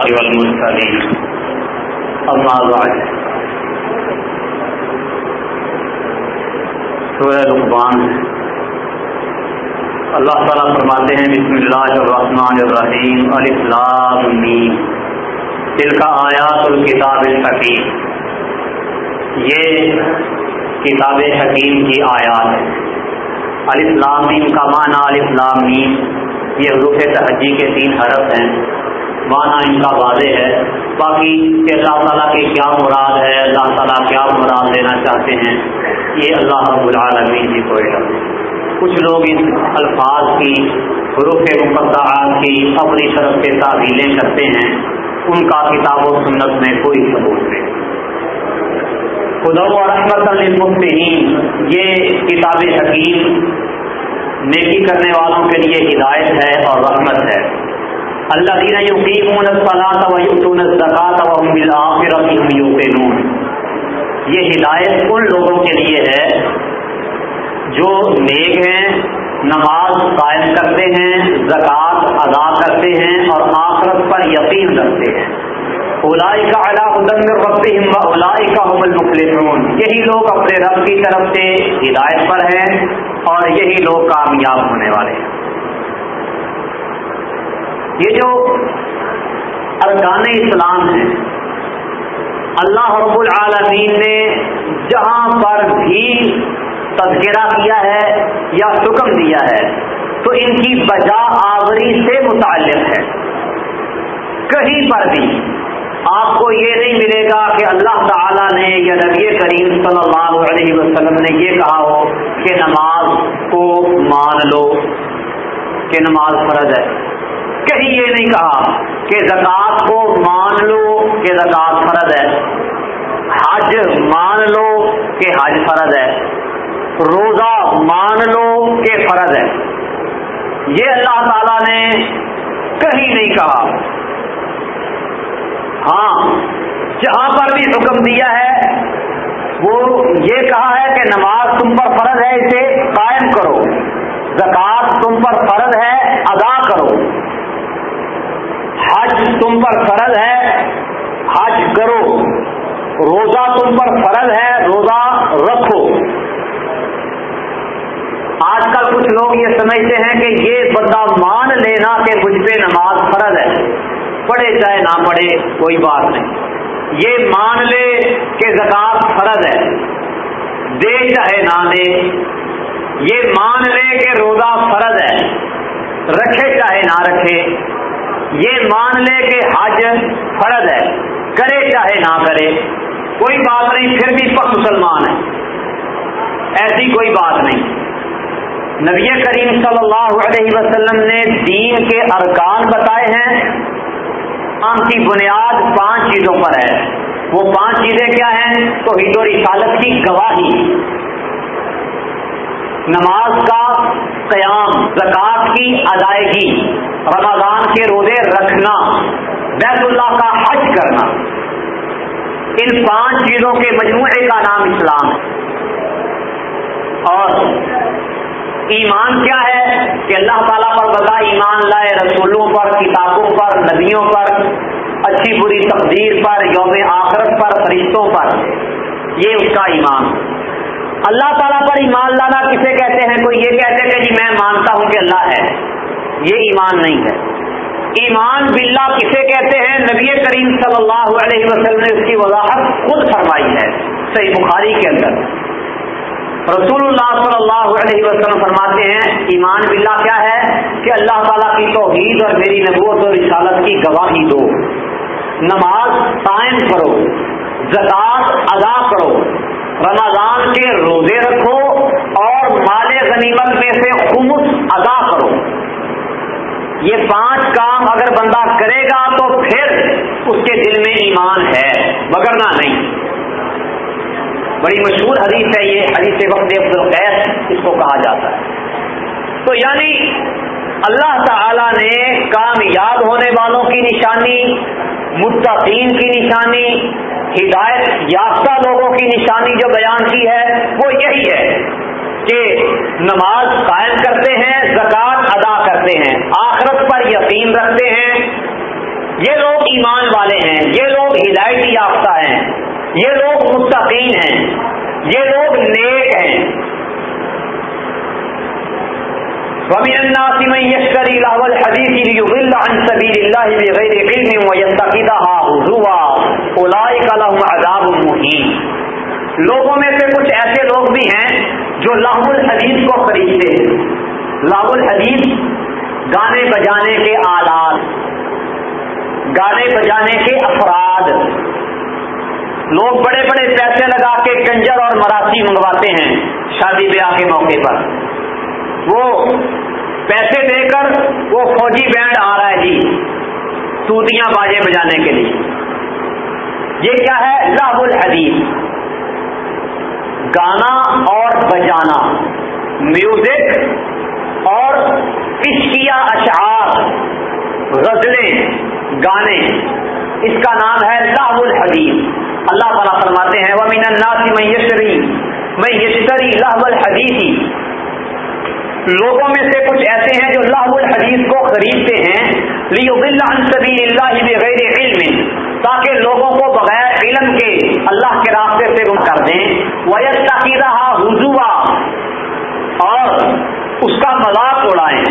والمرسلين أما بعد. سورہ لقمان. اللہ تعالیٰ فرماتے ہیں، بسم اللہ الرحمن الرحیم. الاسلام دل کا آیات الکتاب الحکیم. یہ کتاب حکیم کی آیات ہے الاسلام کا معنی الاسلام یہ حروف تحجی کے تین حرف ہیں۔ معنی ان کا واضح ہے۔ باقی کہ اللہ تعالیٰ کی کیا مراد ہے، اللہ تعالیٰ کیا مراد دینا چاہتے ہیں، یہ اللہ رب العالمین جی کو علم کچھ لوگ ان الفاظ کی، حروف مقدعات کی اپنی طرف سے تعویلیں کرتے ہیں، ان کا کتاب و سنت میں کوئی ثبوت نہیں۔ خدا و رحمت المفتین یہ کتاب حکیم، نیکی کرنے والوں کے لیے ہدایت ہے اور رحمت ہے۔ اللہ دینا یقین زکات یہ ہدایت ان لوگوں کے لیے ہے جو نیک ہیں، نماز قائم کرتے ہیں، زکوٰۃ ادا کرتے ہیں اور آخرت پر یقین رکھتے ہیں۔ اولائی کا اعلیٰ ادم ربی اولائی کا حمل مخلص یہی لوگ اپنے رب کی طرف سے ہدایت پر ہیں اور یہی لوگ کامیاب ہونے والے ہیں۔ یہ جو ارکان اسلام ہیں، اللہ رب العالمین نے جہاں پر بھی تذکرہ کیا ہے یا حکم دیا ہے، تو ان کی بجا آوری سے متعلق ہے۔ کہیں پر بھی آپ کو یہ نہیں ملے گا کہ اللہ تعالی نے یا نبی کریم صلی اللہ علیہ وسلم نے یہ کہا ہو کہ نماز کو مان لو، کہ نماز فرض ہے۔ کہیں یہ نہیں کہا کہ زکوٰۃ کو مان لو کہ زکوٰۃ فرض ہے۔ حج مان لو کہ حج فرض ہے۔ روزہ مان لو کہ فرض ہے۔ یہ اللہ تعالی نے کہیں نہیں کہا۔ ہاں جہاں پر بھی حکم دیا ہے، وہ یہ کہا ہے کہ نماز تم پر فرض ہے، اسے قائم کرو۔ زکوٰۃ تم پر فرض ہے، ادا کرو۔ حج تم پر فرض ہے۔ حج کرو۔ روزہ تم پر فرض ہے۔ روزہ رکھو۔ آج کل کچھ لوگ یہ سمجھتے ہیں کہ یہ بندہ مان لینا کہ مجھ پہ نماز فرض ہے۔ پڑھے چاہے نہ پڑھے، کوئی بات نہیں۔ یہ مان لے کہ زکات فرض ہے۔ دے چاہے نہ دے۔ یہ مان لے کہ روزہ فرض ہے۔ رکھے چاہے نہ رکھے۔ یہ مان لے کہ حج فرض ہے۔ کرے چاہے نہ کرے، کوئی بات نہیں، پھر بھی پک مسلمان ہے ایسی کوئی بات نہیں۔ نبی کریم صلی اللہ علیہ وسلم نے دین کے ارکان بتائے ہیں۔ ان کی بنیاد پانچ چیزوں پر ہے۔ وہ پانچ چیزیں کیا ہیں؟ تو عید و رسالت کی گواہی۔ نماز کا قیام، زکوٰۃ کی ادائیگی، رمضان کے روزے رکھنا، بیت اللہ کا حج کرنا۔ ان پانچ چیزوں کے مجموعے کا نام اسلام ہے۔ اور ایمان کیا ہے؟ کہ اللہ تعالیٰ پر بتا ایمان لائے، رسولوں پر، کتابوں پر، نبیوں پر، اچھی بری تقدیر پر، یوم آخرت پر، فرشتوں پر۔ یہ اس کا ایمان۔ اللہ تعالیٰ پر ایمان لانا کسے کہتے ہیں؟ کوئی یہ کہتے ہیں کہ جی میں مانتا ہوں کہ اللہ ہے۔ یہ ایمان نہیں ہے۔ ایمان باللہ کسے کہتے ہیں؟ نبی کریم صلی اللہ علیہ وسلم نے اس کی وضاحت خود فرمائی ہے صحیح بخاری کے اندر۔ رسول اللہ صلی اللہ علیہ وسلم فرماتے ہیں، ایمان باللہ کیا ہے؟ کہ اللہ تعالیٰ کی توحید اور میری نبوت اور رسالت کی گواہی دو۔ نماز قائم کرو زکات ادا کرو۔ رمضان کے روزے رکھو اور مال غنیمت میں سے خمس ادا کرو۔ یہ پانچ کام اگر بندہ کرے گا تو پھر اس کے دل میں ایمان ہے بگرنا نہیں۔ بڑی مشہور حدیث ہے یہ، حدیث وقت عبد القیس اس کو کہا جاتا ہے۔ تو یعنی اللہ تعالی نے کامیاب ہونے والوں کی نشانی، متقین کی نشانی ہدایت یافتہ لوگوں کی نشانی جو بیان کی ہے، وہ یہی ہے کہ نماز قائم کرتے ہیں، زکوٰۃ ادا کرتے ہیں، آخرت پر یقین رکھتے ہیں۔ یہ لوگ ایمان والے ہیں، یہ لوگ ہدایتی یافتہ ہیں، یہ لوگ مستقین ہیں، یہ لوگ نیک ہیں ومن الناس من يشتري له الحديث ليضل عن سبيل الله بغير علم ويتخذها هزوا. اولئك لهم عذاب مهين. لوگوں میں سے کچھ ایسے لوگ بھی ہیں جو لاہ الحدیث کو خریدتے ہیں. لاہ الحدیث گانے بجانے کے آلات، گانے بجانے کے افراد. لوگ بڑے بڑے پیسے لگا کے کنجر اور مراسی منگواتے ہیں شادی بیاہ کے موقع پر۔ وہ پیسے دے کر وہ فوجی بینڈ آ رہا ہے جی توتیاں باجے بجانے کے لیے۔ یہ کیا ہے؟ لاہ الحدیث۔ گانا اور بجانا۔ میوزک اور عشقیہ اشعار۔ غزلیں، گانے۔ اس کا نام ہے لاہ الحدیث۔ اللہ تعالیٰ فرماتے ہیں وہ مین الناسی میں یشری میں یشتری لاہ الحدیث۔ لوگوں میں سے کچھ ایسے ہیں جو لاہ الحدیث کو خریدتے ہیں لیو سبیل اللہ بغیر علم، تاکہ لوگوں کو بغیر علم کے اللہ کے راستے سے گم کر دیں۔ ویس تاکیدہ حضوا اور اس کا مذاق اڑائیں۔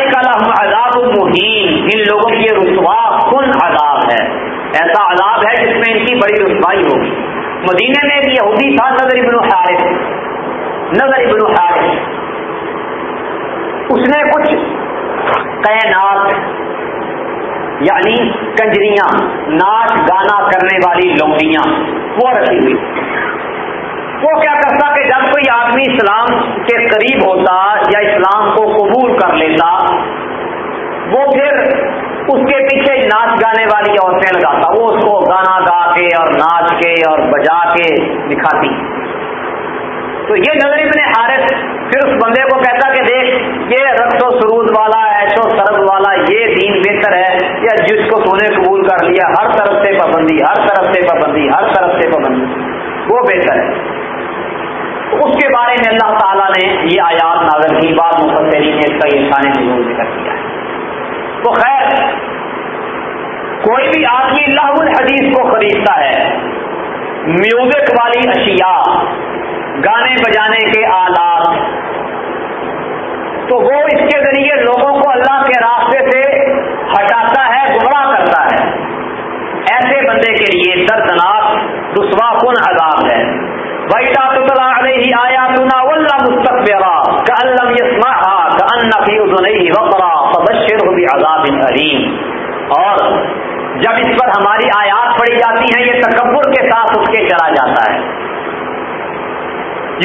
کا لحم عذاب المحین ان لوگوں کی رسوا کن عذاب ہے۔ ایسا عذاب ہے جس میں ان کی بڑی رسوائی ہوگی۔ مدینہ میں ایک یہودی تھا نظر ابن حارث۔ نظر ابن حارث۔ اس نے کچھ کینات یعنی کنجریاں ناچ گانا کرنے والی لوگیاں وہ رکھی ہوئی۔ وہ کیا کرتا کہ جب کوئی آدمی اسلام کے قریب ہوتا یا اسلام کو قبول کر لیتا، وہ پھر اس کے پیچھے ناچ گانے والی عورتیں لگاتا۔ وہ اس کو گانا گا کے اور ناچ کے اور بجا کے دکھاتی۔ تو یہ نظر ابن حارث پھر اس بندے کو کہتا کہ دیکھ، یہ رقص و سرود والا ایشو سرد والا، یہ دین بہتر ہے یا جس کو تو نے قبول کر لیا، ہر طرف سے پابندی، ہر طرف سے پابندی، ہر طرف سے پابندی، وہ بہتر ہے۔ اس کے بارے میں اللہ تعالیٰ نے یہ آیات نازل کی بات مفسرین نے اس کا یہ شان نزول ذکر کیا ہے۔ تو خیر، کوئی بھی آدمی اللہ الحدیث کو خریدتا ہے، میوزک والی اشیاء گانے بجانے کے آلات۔ تو وہ اس کے ذریعے لوگوں کو اللہ کے راستے سے ہٹاتا ہے، گمراہ کرتا ہے۔ ایسے بندے کے لیے دردناک رسوا کن عذاب ہے۔ وَإِذَا تُتْلَى عَلَيْهِ آيَاتُنَا وَلَّا مُسْتَكْبِرًا، كَأَن اور جب اس پر ہماری آیات پڑھی جاتی ہیں، یہ تکبر کے ساتھ اس کے چلا جاتا ہے۔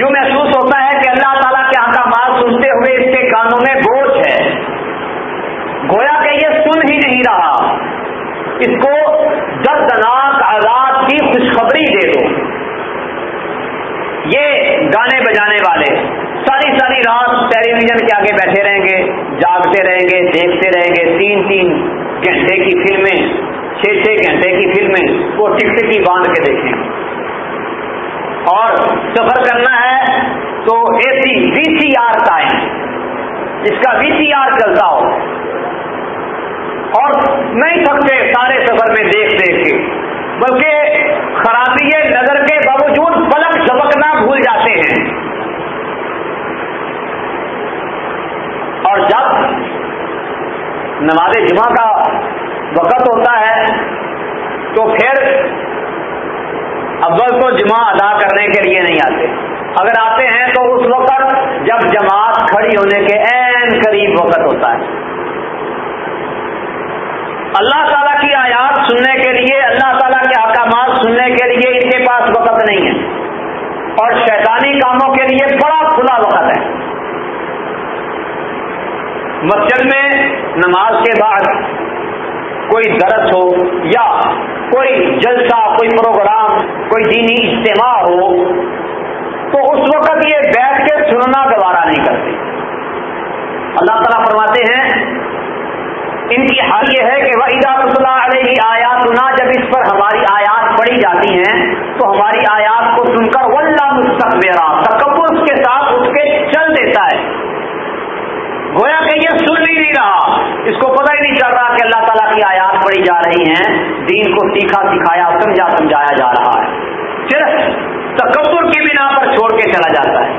یوں محسوس ہوتا ہے کہ اللہ تعالیٰ کے احکامات سنتے ہوئے اس کے کانوں میں بوجھ ہے۔ گویا کہ یہ سن ہی نہیں رہا۔ اس کو دردناک آزاد کی خوشخبری دے دو۔ یہ گانے بجانے والے ساری ساری رات ٹیلی ویژن کے آگے بیٹھے رہیں گے، جاگتے رہیں گے، دیکھتے رہیں گے۔ تین تین گھنٹے کی فلمیں، چھ چھ گھنٹے کی فلمیں وہ ٹک ٹکی باندھ کے دیکھیں۔ گے اور سفر کرنا ہے تو اے سی وی سی آر ٹائم اس کا وی سی آر چلتا ہو۔ اور نہیں تھکتے سارے سفر میں دیکھ دیکھ کے، بلکہ خرابی نظر کے باوجود پلک جھپکنا بھول جاتے ہیں۔ اور جب نماز جمعہ کا وقت ہوتا ہے، تو پھر اول تو جمعہ ادا کرنے کے لیے نہیں آتے۔ اگر آتے ہیں تو اس وقت جب جماعت کھڑی ہونے کے این قریب وقت ہوتا ہے۔ اللہ تعالیٰ کی آیات سننے کے لیے، اللہ تعالیٰ کے احکامات سننے کے لیے ان کے پاس وقت نہیں ہے۔ اور شیطانی کاموں کے لیے بڑا کھلا وقت ہے۔ مسجد میں نماز کے بعد کوئی درد ہو یا کوئی جلسہ، کوئی پروگرام، کوئی دینی اجتماع ہو، تو اس وقت یہ بیٹھ کے سننا گوارا نہیں کرتے۔ اللہ تعالیٰ فرماتے ہیں، ان کی حال یہ ہے کہ وہ ادا علیہ آیات سنا جب اس پر ہماری آیات پڑھی جاتی ہیں، تو ہماری آیات کو سن کر ولہ مستقبرا، تکبر اس کے ساتھ اس کے چل دیتا ہے۔ گویا کہ یہ سن ہی نہیں رہا اس کو پتہ ہی نہیں چل رہا کہ اللہ تعالیٰ جا رہی ہیں دین کو سیکھا، سکھایا، سمجھا، سمجھایا جا رہا ہے۔ صرف تکبر کی بنا پر چھوڑ کے چلا جاتا ہے۔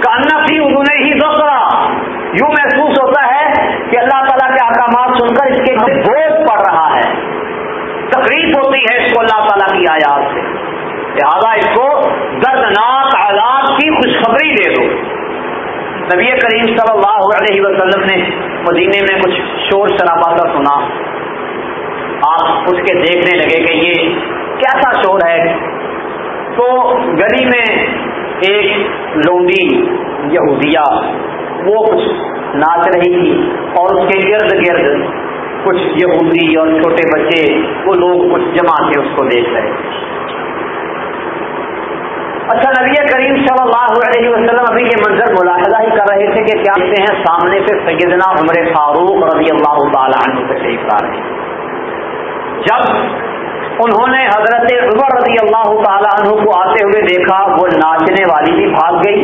کانا تھی انہوں نے ہی دوسرا یوں محسوس ہوتا ہے کہ اللہ تعالیٰ کے احکامات سن کر اس کے بوجھ پڑ رہا ہے۔ تکلیف ہوتی ہے اس کو اللہ تعالیٰ کی آیات سے۔ لہٰذا اس کو دردناک آلات کی خوشخبری دے دو۔ نبی کریم صلی اللہ علیہ وسلم نے مدینے میں کچھ شور شرابہ کا سنا۔ آپ اس کے دیکھنے لگے کہ یہ کیسا شور ہے؟ تو گلی میں ایک لونڈی یہودیہ، وہ کچھ ناچ رہی تھی اور اس کے ارد گرد کچھ یہودی اور چھوٹے بچے، وہ لوگ کچھ جمع کے اس کو دیکھ رہے اچھا نبی کریم صلی اللہ علیہ وسلم ابھی یہ منظر ملاحظہ ہی کر رہے تھے کہ کیا کہتے ہیں، سامنے سے سیدنا عمر فاروق رضی اللہ تعالی عنہ سے شریف آ رہے ہیں جب انہوں نے حضرت عمر رضی اللہ تعالیٰ عنہ کو آتے ہوئے دیکھا، وہ ناچنے والی بھی بھاگ گئی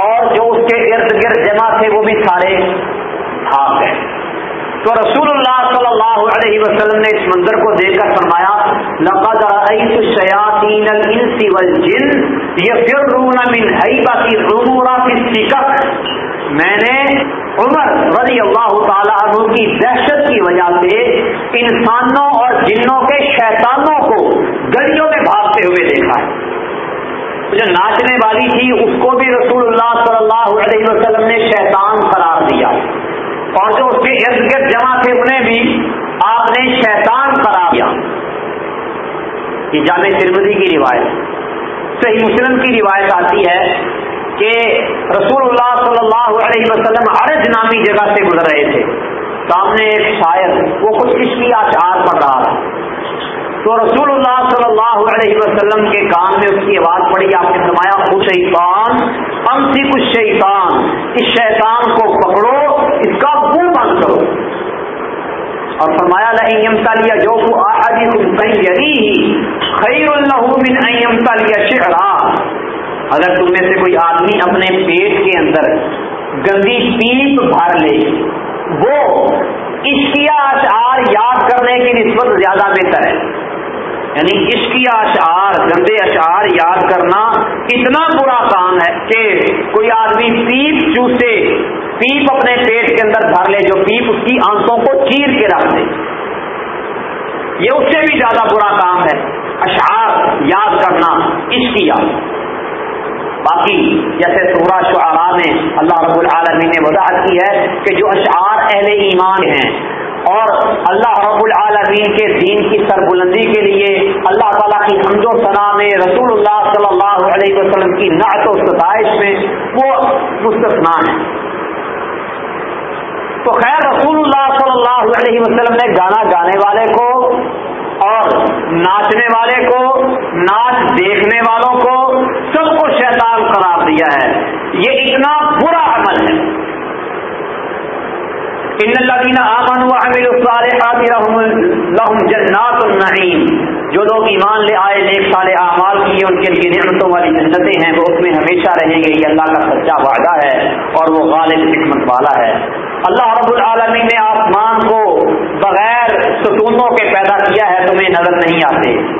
اور جو اس کے ارد گرد جمع تھے، وہ بھی سارے بھاگ گئے۔ تو رسول اللہ صلی اللہ علیہ وسلم نے اس منظر کو دیکھ کر فرمایا، لقد رأيت الشياطين الانس والجن يفرون من هيبة الرمورة في السكك میں نے عمر رضی اللہ تعالیٰ عنہ کی دہشت سے انسانوں اور جنوں کے شیطانوں کو گلیوں میں بھاگتے ہوئے دیکھا ہے۔ جو ناچنے والی تھی، اس کو بھی رسول اللہ صلی اللہ علیہ وسلم نے شیطان قرار دیا۔ اور جو اس کے ارد گرد جمع تھے، انہیں بھی آپ نے شیطان قرار دیا۔ یہ جامع ترمدی کی روایت صحیح مسلم کی روایت آتی ہے کہ رسول اللہ صلی اللہ علیہ وسلم عرض نامی جگہ سے گزر رہے تھے۔ سامنے ایک شاعر، وہ کچھ کشتی اشعار پڑھ رہا تھا۔ تو رسول اللہ صلی اللہ علیہ وسلم کے کان میں اس کی آواز پڑی، آپ نے فرمایا خود شیطان ہم سی کچھ شیطان اس شیطان کو پکڑو، اس کا منہ بند کرو۔ اور فرمایا نہیں یمتا لیا جو خیر اللہ من ایمتا لیا شہرا اگر تم میں سے کوئی آدمی اپنے پیٹ کے اندر گندی پیپ بھر لے۔ وہ عشقیہ اشعار یاد کرنے کی نسبت زیادہ بہتر ہے۔ یعنی عشقیہ اشعار، گندے اشعار یاد کرنا اتنا برا کام ہے کہ کوئی آدمی پیپ چوسے، پیپ اپنے پیٹ کے اندر بھر لے، جو پیپ اس کی آنکھوں کو چیر کے رکھ دے۔ یہ اس سے بھی زیادہ برا کام ہے۔ اشعار یاد کرنا، عشقیہ۔ باقی جیسے سورہ شعراء میں اللہ رب العالمین نے وضاحت کی ہے کہ جو اشعار اہل ایمان ہیں اور اللہ رب العالمین کے دین کی سربلندی کے لیے اللہ تعالیٰ کی حمد و ثنا میں رسول اللہ صلی اللہ علیہ وسلم کی نعت و ستائش میں وہ مستثنا ہے تو خیر رسول اللہ صلی اللہ علیہ وسلم نے گانا گانے والے کو اور ناچنے والے کو، ناچ دیکھنے والوں کو سب کو شیطان قرار دیا ہے۔ یہ اتنا برا عمل ہے۔ ان الذين امنوا وعملوا الصالحات لهم جنات النعيم جو لوگ ایمان لے آئے، نیک صالح اعمال کیے، ان کے لیے نعمتوں والی جنتیں ہیں، وہ اس میں ہمیشہ رہیں گے۔ یہ اللہ کا سچا وعدہ ہے اور وہ غالب حکمت والا ہے۔ اللہ رب العالمین نے آسمان کو بغیر ستونوں کے پیدا کیا ہے، تمہیں نظر نہیں آتے۔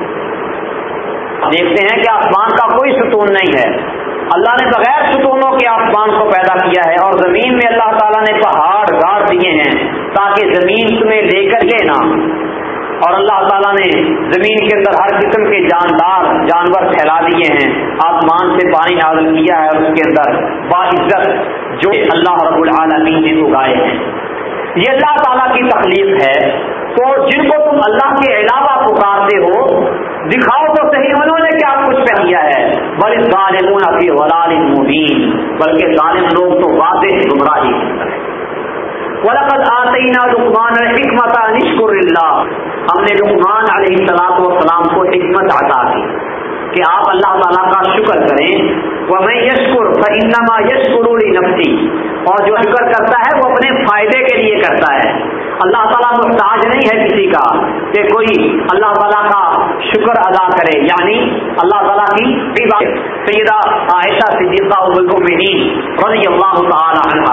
دیکھتے ہیں کہ آسمان کا کوئی ستون نہیں ہے۔ اللہ نے بغیر ستونوں کے آسمان کو پیدا کیا ہے اور زمین میں اللہ تعالیٰ نے پہاڑ گاڑ دیے ہیں تاکہ زمین تمہیں لے کر لے نا۔ اور اللہ تعالیٰ نے زمین کے اندر ہر قسم کے جاندار جانور پھیلا دیے ہیں۔ آسمان سے پانی نازل کیا ہے اور اس کے اندر باعزت جو اللہ رب العالمین نے اگائے ہیں۔ یہ اللہ تعالیٰ کی تخلیق ہے۔ تو جن کو تم اللہ کے علاوہ پکارتے ہو، دکھاؤ تو صحیح، انہوں نے کیا کچھ پہنیا ہے؟ بل ظالمون فی ولال مبین، بلکہ ظالم لوگ تو واضح گمراہی ولقد آتینا لقمان الحکمت نشکر اللہ ہم نے لقمان علیہ السلام والسلام کو حکمت عطا کی کہ آپ اللہ تعالیٰ کا شکر کریں۔ وہ میں یشکر فنما یشکر نفسی اور جو شکر کرتا ہے، وہ اپنے فائدے کے لیے کرتا ہے۔ اللہ تعالیٰ محتاج نہیں ہے کسی کا کہ کوئی اللہ تعالیٰ کا شکر ادا کرے یعنی اللہ تعالیٰ کی سیدہ عائشہ صدیقہ رضی اللہ تعالی عنہ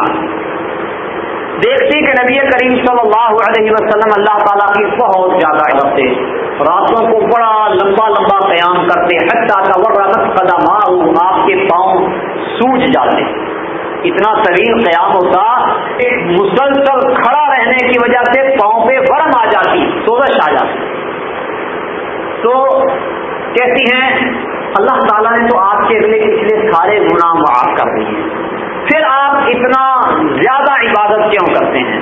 دیکھتی کہ نبی کریم صلی اللہ علیہ وسلم اللہ تعالیٰ کی بہت زیادہ تھے راتوں کو بڑا لمبا لمبا قیام کرتے حتیٰ رقص قدم آپ کے پاؤں سوج جاتے اتنا طویل قیام ہوتا، ایک مسلسل کھڑا رہنے کی وجہ سے پاؤں پہ ورم آ جاتی، سوزش آ جاتی۔ تو کہتی ہیں، اللہ تعالیٰ نے تو آپ کے اگلے پچھلے سارے گناہ معاف کر دی پھر آپ اتنا زیادہ عبادت کیوں کرتے ہیں؟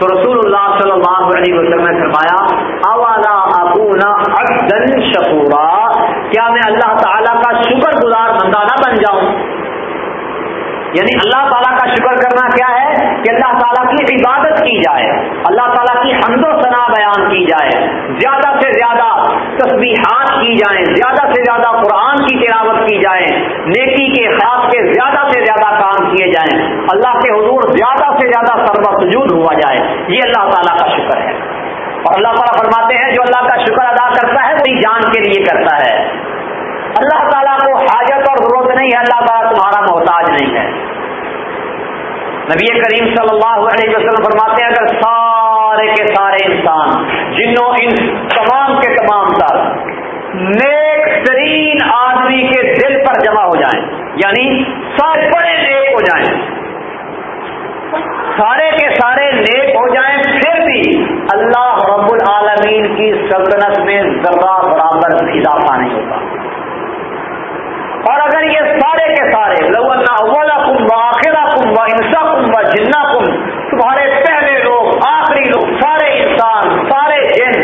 تو رسول اللہ صلی اللہ علیہ وسلم نے فرمایا، اولا ابونا ابدن شکورا کیا میں اللہ تعالیٰ کا شکر گزار بندہ نہ بن جاؤں؟ یعنی اللہ تعالیٰ کا شکر کرنا کیا ہے کہ اللہ تعالیٰ کی عبادت کی جائے، اللہ تعالیٰ کی حمد و ثنا بیان کی جائے، زیادہ سے زیادہ تصویرات کی جائیں، زیادہ سے زیادہ قرآن کی تلاوت کی جائے نیکی کے خاص کے زیادہ سے زیادہ کام کیے جائیں، اللہ کے حضور زیادہ سے زیادہ سجود ہوا جائے، یہ اللہ تعالیٰ کا شکر ہے۔ اور اللہ تعالیٰ فرماتے ہیں، جو اللہ کا شکر ادا کرتا ہے، وہی جان کے لیے کرتا ہے۔ اللہ تعالیٰ کو حاجت اور ضرورت نہیں ہے، اللہ تعالیٰ تمہارا محتاج نہیں ہے۔ نبی کریم صلی اللہ علیہ وسلم فرماتے ہیں، اگر سارے کے سارے انسان جنوں ان تمام کے تمام تر، نیک ترین آدمی کے دل پر جمع ہو جائیں یعنی سارے بڑے نیک ہو جائیں، سارے کے سارے نیک ہو جائیں، پھر بھی اللہ رب العالمین کی سلطنت میں ذرہ برابر اضافہ نہیں ہوتا۔ اور اگر یہ سارے کے سارے لونا اولا کم آخرا کم انسا کم جنا کم تمہارے پہلے لوگ، آخری لوگ، سارے انسان، سارے جن،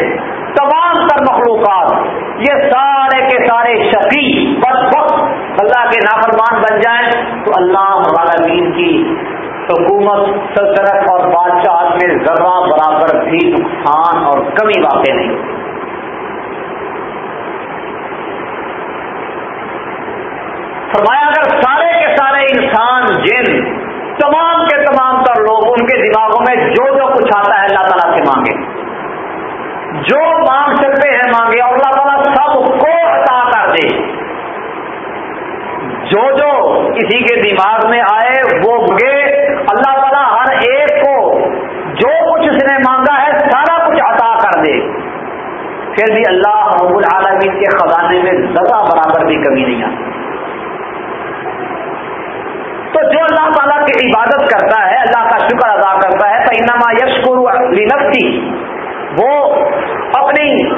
تمام تر مخلوقات، یہ سارے کے سارے شفیع بس وقت اللہ کے نافرمان بن جائیں تو اللہ العالمین کی حکومت، سلطنت اور بادشاہ میں ذرہ برابر بھی نقصان اور کمی واقع نہیں۔ فرمایا، اگر سارے کے سارے انسان، جن، تمام کے تمام تر لوگ ان کے دماغوں میں جو جو کچھ آتا ہے، اللہ تعالیٰ سے مانگے۔ جو مانگ سکتے ہیں، مانگے اور اللہ تعالیٰ سب کو عطا کر دے۔ جو جو کسی کے دماغ میں آئے، وہ گے اللہ تعالیٰ ہر ایک کو جو کچھ اس نے مانگا ہے، سارا کچھ عطا کر دے۔ پھر بھی اللہ رب العالمین کے خزانے میں زیادہ برابر بھی کمی نہیں آتی۔ تو جو اللہ تعالیٰ کی عبادت کرتا ہے، اللہ کا شکر ادا کرتا ہے تو انما یشکر وہ اپنی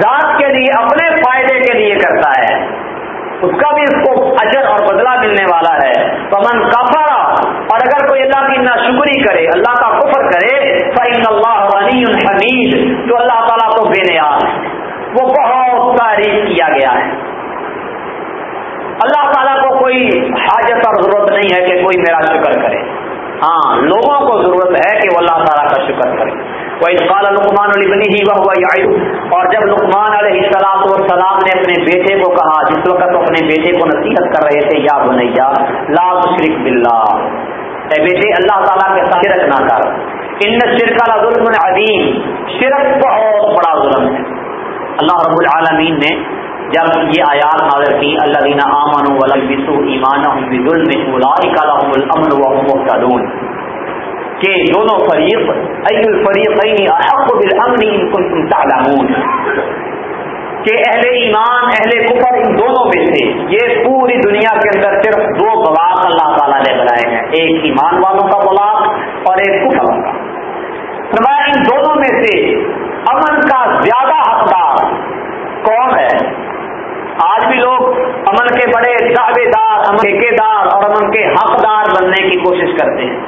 ذات کے لیے، اپنے فائدے کے لیے کرتا ہے۔ اس کا بھی اس کو اجر اور بدلہ ملنے والا ہے۔ تو من اور اگر کوئی اللہ کی ناشکری کرے، اللہ کا کفر کرے فعین اللہ علی حمید تو اللہ تعالیٰ کو بے نیاز وہ بہت تعریف کیا گیا ہے۔ اللہ تعالیٰ کو کوئی حاجت اور ضرورت نہیں ہے کہ کوئی میرا شکر کرے۔ ہاں لوگوں کو ضرورت ہے کہ وہ اللہ تعالیٰ کا شکر کرے۔ وہ اسقال لقمان البنی ہی وہ اور جب لقمان علیہ السلام والسلام نے اپنے بیٹے کو کہا، جس وقت وہ اپنے بیٹے کو نصیحت کر رہے تھے، یا بنیا، لا شرک بلّہ اے بیٹے، اللہ تعالیٰ کے ساتھ شرک نہ کر۔ ان شرک کا ظلم عظیم شرک بہت بڑا ظلم ہے۔ اللہ رب العالمین نے جب یہ آیات حاضر کی اللہ دینا امن ولبسو ایمان الامن کہ دونوں فریق ای الفریقین احق بالامن ان کنتم تعلمون۔ کہ اہل ایمان، اہل کفر، ان دونوں میں سے یہ پوری دنیا کے اندر صرف دو بلاک اللہ تعالیٰ نے بنائے ہیں۔ ایک ایمان والوں کا بلاک اور ایک کفر کا۔ فرمایا ان دونوں میں سے امن کا زیادہ حقدار کون ہے؟ آج بھی لوگ امن کے بڑے دعوے دار امن ٹھیکے دار اور امن کے حقدار بننے کی کوشش کرتے ہیں۔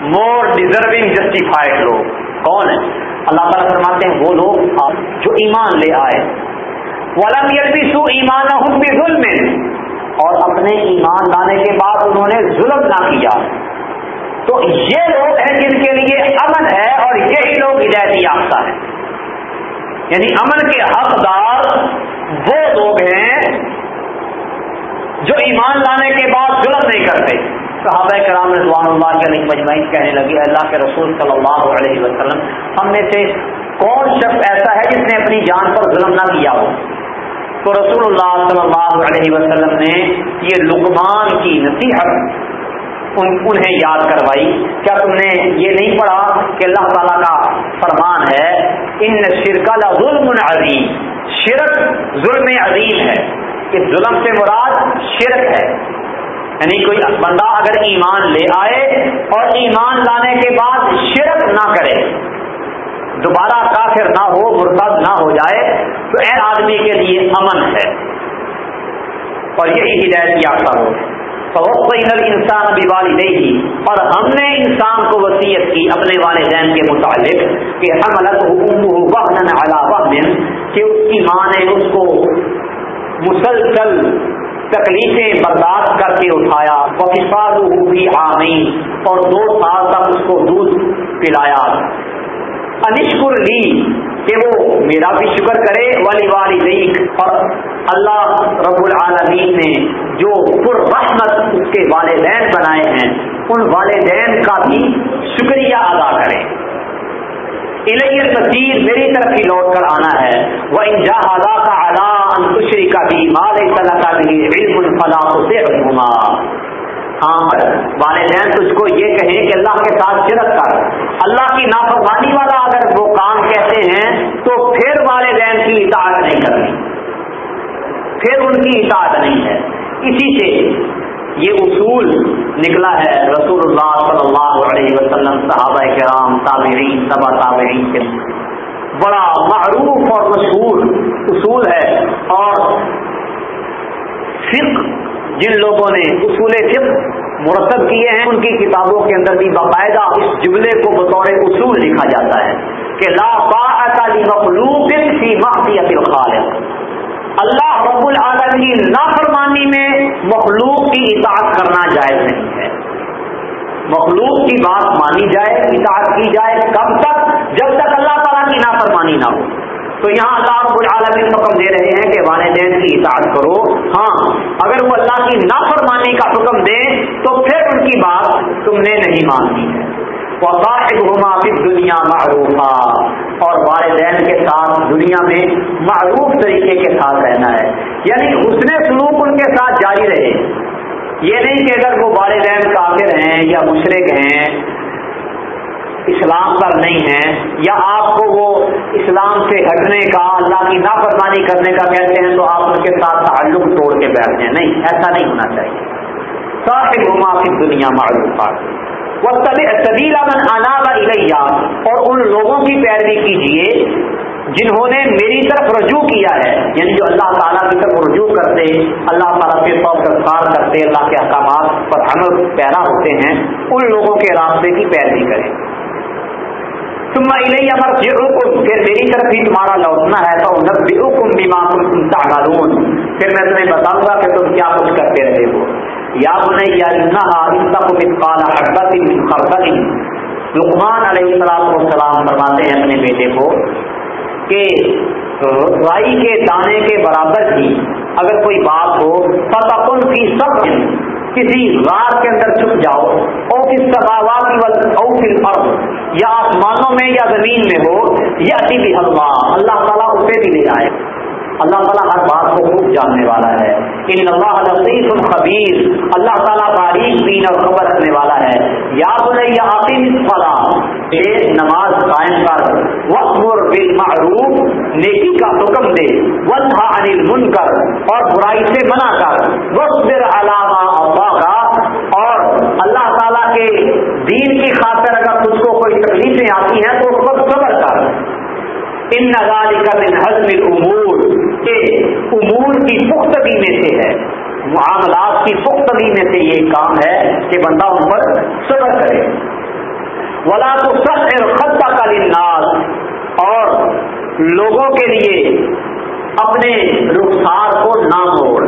مور ڈیزرونگ جسٹیفائڈ لوگ۔ کون ہیں؟ اللہ تعالیٰ فرماتے ہیں، وہ لوگ جو ایمان لے آئے۔ ولم سو ایمان ظلم اور اپنے ایمان لانے کے بعد انہوں نے ظلم نہ کیا۔ تو یہ لوگ ہیں جن کے لیے امن ہے اور یہی لوگ ہدایتی یافتہ ہیں۔ یعنی امن کے حقدار وہ لوگ ہیں جو ایمان لانے کے بعد ظلم نہیں کرتے۔ صحابہ کرام رضوان اللہ کے علیہ مجمعین کہنے لگی اللہ کے رسول صلی اللہ علیہ وسلم، ہم میں سے کون شخص ایسا ہے جس نے اپنی جان پر ظلم نہ کیا ہو؟ تو رسول اللہ صلی اللہ علیہ وسلم نے یہ لقمان کی نصیحت انہیں یاد کروائی۔ کیا تم نے یہ نہیں پڑھا کہ اللہ تعالیٰ کا فرمان ہے، ان شرکا ظلم عظیم۔ شرک ظلم عظیم ہے۔ کہ ظلم سے مراد شرک ہے۔ یعنی کوئی بندہ اگر ایمان لے آئے اور ایمان لانے کے بعد شرک نہ کرے، دوبارہ کافر نہ ہو، مرتد نہ ہو جائے، تو اے آدمی کے لیے امن ہے۔ اور یہی ہدایت یافتہ ہو انسان ابھی والدی اور ہم نے انسان کو وصیت کی اپنے والدین کے متعلق کہ ہم الگ کہ اس کی ماں نے اس کو مسلسل تکلیفیں برداشت کر کے اٹھایا۔ کی آمین اور دو سال تک اس کو دودھ پلایا۔ انشکر لی، کہ وہ میرا بھی شکر کرے والی والی اور اللہ رب العالمین نے جو پر رحمت اس کے والدین بنائے ہیں، ان والدین کا بھی شکریہ ادا کرے۔ تصیر میری طرف ہی لوٹ کر آنا ہے۔ وہ انجا ادا کا ادا خوشری کا بھی مال صلاح کا بھی علم الفلاح سے والدین تجھ کو یہ کہیں کہ اللہ کے ساتھ شرک کر۔ اللہ کی نافرمانی والا اگر وہ کام کہتے ہیں تو پھر والدین کی اطاعت نہیں کرنی۔ پھر ان کی اطاعت نہیں ہے۔ اسی سے یہ اصول نکلا ہے رسول اللہ صلی اللہ علیہ وسلم، صحابہ کرام، تابعین، سبا تابعین کے۔ بڑا معروف اور مشہور اصول ہے اور فقہ جن لوگوں نے اصول فقہ مرتب کیے ہیں، ان کی کتابوں کے اندر بھی باقاعدہ اس جملے کو بطور اصول لکھا جاتا ہے کہ لا مخلوق فی معصیت الخالق۔ اللہ رب العالم کی نافرمانی میں مخلوق کی اطاعت کرنا جائز نہیں ہے۔ مخلوق کی بات مانی جائے، اطاعت کی جائے کب تک؟ جب تک اللہ تعالیٰ کی نافرمانی نہ ہو۔ تو یہاں اللہ رب العالمین حکم دے رہے ہیں کہ والدین کی اطاعت کرو۔ ہاں اگر وہ اللہ کی نافرمانی کا حکم دیں تو پھر ان کی بات تم نے نہیں ماننی ہے۔ گھما بھی دنیا معروف اور والدین کے ساتھ دنیا میں معروف طریقے کے ساتھ رہنا ہے۔ یعنی حسن سلوک ان کے ساتھ جاری رہے۔ یہ نہیں کہ اگر وہ والدین کافر ہیں یا مشرق ہیں اسلام پر نہیں ہیں یا آپ کو وہ اسلام سے ہٹنے کا، اللہ کی نافرمانی کرنے کا کہتے ہیں تو آپ ان کے ساتھ تعلق توڑ کے بیٹھتے ہیں۔ نہیں، ایسا نہیں ہونا چاہیے۔ صاحب گھما کی دنیا معروف وہ طبیل امن اناب الیہ اور ان لوگوں کی پیروی کیجیے جنہوں نے میری طرف رجوع کیا ہے۔ یعنی جو اللہ تعالیٰ کی طرف رجوع کرتے، اللہ تعالیٰ کے سو سرکار کرتے، اللہ کے احکامات پر عمل پیرا ہوتے ہیں، ان لوگوں کے راستے کی پیروی کریں۔ تم الیہ مرجعکم پھر میری طرف ہی تمہارا لوٹنا ہے تو نبئکم بما کنتم تعملون۔ پھر میں تمہیں بتاؤں گا کہ تم کیا کچھ کرتے رہے ہو۔ یا لقمان علیہ السلام فرماتے ہیں اپنے بیٹے کو کہ رائی کے دانے کے برابر ہی اگر کوئی بات ہو فتح کی سب کسی غار کے اندر چھپ جاؤ اور کس سباوات یا آسمانوں میں یا زمین میں ہو یا بھی حلوا اللہ تعالیٰ اسے بھی لے آئے۔ اللہ تعالیٰ ہر بات کو خوب جاننے والا ہے۔ ان اللہ لطیف الخبیر اللہ تعالیٰ باریک دین اور خبر رکھنے والا ہے۔ یا بولے نماز قائم کر۔ وقت بالمعروف۔ نیکی کا حکم دے۔ ونہا عن المنکر۔ اور برائی سے منع کر۔ وصبر علامہ اوقا اور اللہ تعالیٰ کے دین کی خاطر اگر تجھ کو کوئی تکلیفیں آتی ہیں تو اس وقت صبر کر۔ ان نظال کا من حزم الامور۔ کے امور کی پختگی میں سے ہے۔ معاملات کی پختگی میں سے یہ کام ہے کہ بندہ ان پر صبر کرے۔ ولا تو سخت خطہ کا لناس اور لوگوں کے لیے اپنے رخسار کو نہ موڑ۔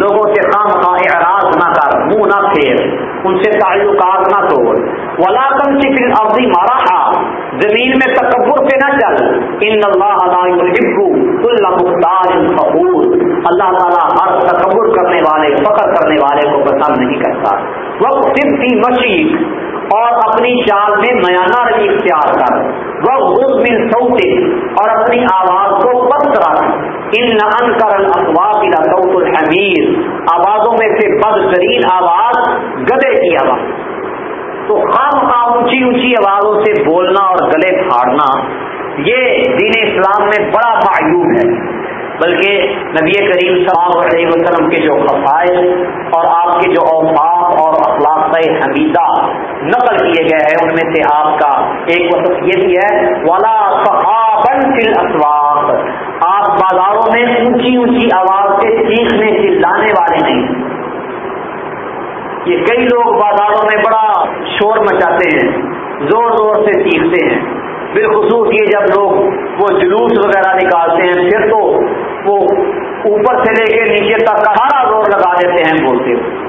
لوگوں سے خام خواہ اعراض نہ کر، منہ نہ پھیر۔ ان سے تعلقات نہ توڑ۔ ولاکم کی پھر افزی مارا زمین میں تکبر سے نہ چل۔ ان اللہ مختار فخور۔ اللہ تعالیٰ ہر تکبر کرنے والے، فخر کرنے والے کو پسند نہیں کرتا۔ وقت صرف کی مشیق، اور اپنی چال میں میانہ روی اختیار کر۔ وہ خود من سوتے اور اپنی آواز کو پست رکھ۔ ان نہ ان کر سوت الحمیر۔ آوازوں میں سے بدترین آواز گدے کی آواز۔ تو خام خام اونچی اونچی آوازوں سے بولنا اور گلے پھاڑنا، یہ دین اسلام میں بڑا معیوب ہے۔ بلکہ نبی کریم صلی اللہ علیہ وسلم کے جو خفائل اور آپ کے جو اوقات اور اخلاق حمیدہ نقل کیے گئے ہیں، ان میں سے آپ کا ایک وقت یہ بھی ہے والا اسواق آپ بازاروں میں اونچی اونچی آواز سے چیخنے چلانے والے نہیں۔ یہ کئی لوگ بازاروں میں بڑا شور مچاتے ہیں، زور زور سے چیختے ہیں۔ بالخصوص یہ جب لوگ وہ جلوس وغیرہ نکالتے ہیں، پھر تو وہ اوپر سے لے کے نیچے تک سارا زور لگا دیتے ہیں، بولتے ہوئے۔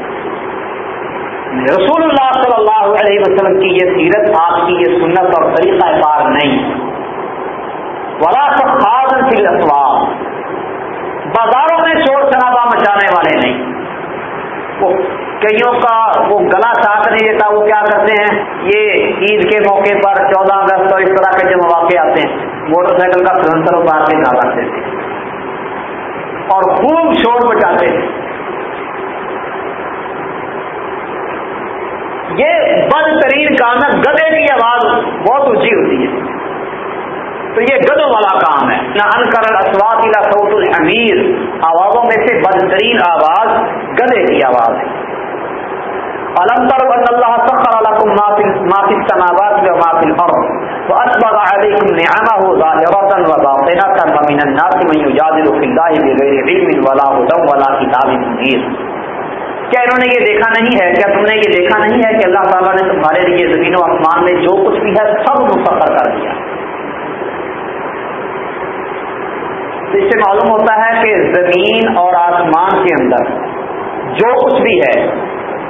رسول اللہ صلی اللہ علیہ وسلم کی یہ سیرت، آپ کی یہ سنت اور طریقہ کار نہیں۔ ولا سب خاص فی بازاروں میں شور شرابہ مچانے والے نہیں۔ وہ کئیوں کا وہ گلا ساتھ نہیں دیتا، وہ کیا کرتے ہیں؟ یہ عید کے موقع پر چودہ اگست اور اس طرح کے جو مواقع آتے ہیں، موٹر سائیکل کا سلنسر اتار کے نہ دیتے ہیں۔ اور خوب شور بچاتے ہیں۔ یہ بدترین کام ہے گدے کی آواز بہت اونچی ہوتی ہے۔ تو یہ گدوں والا کام ہے۔ نہ انکر اسوات سعود الحمیر، آوازوں میں سے بدترین آواز گدے کی آواز ہے۔ الحمد اللہ سخر ما في السماوات وما في الارض واسبغ عليكم نعمه ومن الناس من يجادل في الله بغير علم ولا هدى ولا كتاب منير کیا انہوں نے یہ دیکھا نہیں ہے؟ کیا تم نے یہ دیکھا نہیں ہے کہ اللہ تعالیٰ نے تمہارے لیے زمین و آسمان میں جو کچھ بھی ہے سب مسفر کر دیا؟ اس سے معلوم ہوتا ہے کہ زمین اور آسمان کے اندر جو کچھ بھی ہے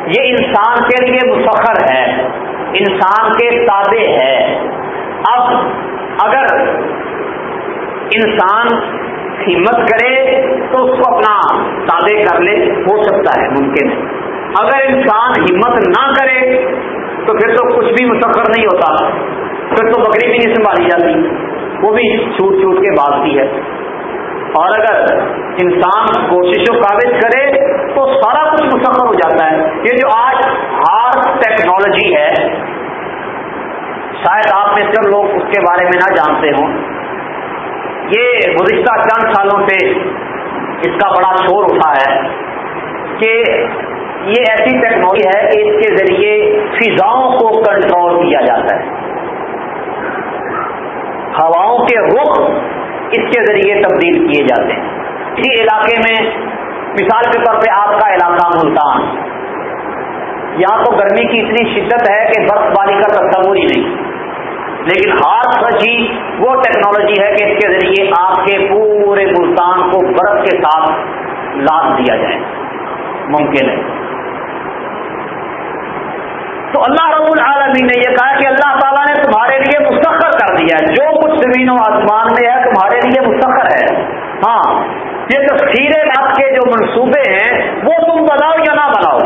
یہ انسان کے لیے مسخر ہے، انسان کے تابع ہے۔ اب اگر انسان ہمت کرے تو اس کو اپنا تابع کر لے، ہو سکتا ہے، ممکن اگر انسان ہمت نہ کرے تو پھر تو کچھ بھی مسفر نہیں ہوتا۔ پھر تو بکری بھی نہیں سنبھالی جاتی۔ وہ بھی چھوٹ چھوٹ کے بھاگتی ہے۔ اور اگر انسان کوشش و کاغذ کرے تو سارا کچھ مسفر ہو جاتا ہے۔ یہ جو آج ہار ٹیکنالوجی ہے، شاید آپ میں سب لوگ اس کے بارے میں نہ جانتے ہوں۔ یہ گزشتہ چند سالوں سے اس کا بڑا شور اٹھا ہے کہ یہ ایسی ٹیکنالوجی ہے کہ اس کے ذریعے فضاؤں کو کنٹرول کیا جاتا ہے۔ ہواؤں کے رخ اس کے ذریعے تبدیل کیے جاتے ہیں۔ اسی علاقے میں مثال کے طور پہ آپ کا علاقہ ملتان۔ یہاں تو گرمی کی اتنی شدت ہے کہ برف باری کا تصور ہی نہیں۔ لیکن ہاتھ سچی وہ ٹیکنالوجی ہے کہ اس کے ذریعے آپ کے پورے ملتان کو برف کے ساتھ لاد دیا جائے۔ ممکن ہے۔ تو اللہ رب العالمین نے یہ کہا کہ اللہ تعالیٰ نے تمہارے لیے مستقر کر دیا ہے۔ جو کچھ زمین و آسمان میں ہے، تمہارے لیے مستقر ہے۔ ہاں یہ تفصیل رات کے جو منصوبے ہیں، وہ تم بناؤ یا نہ بناؤ،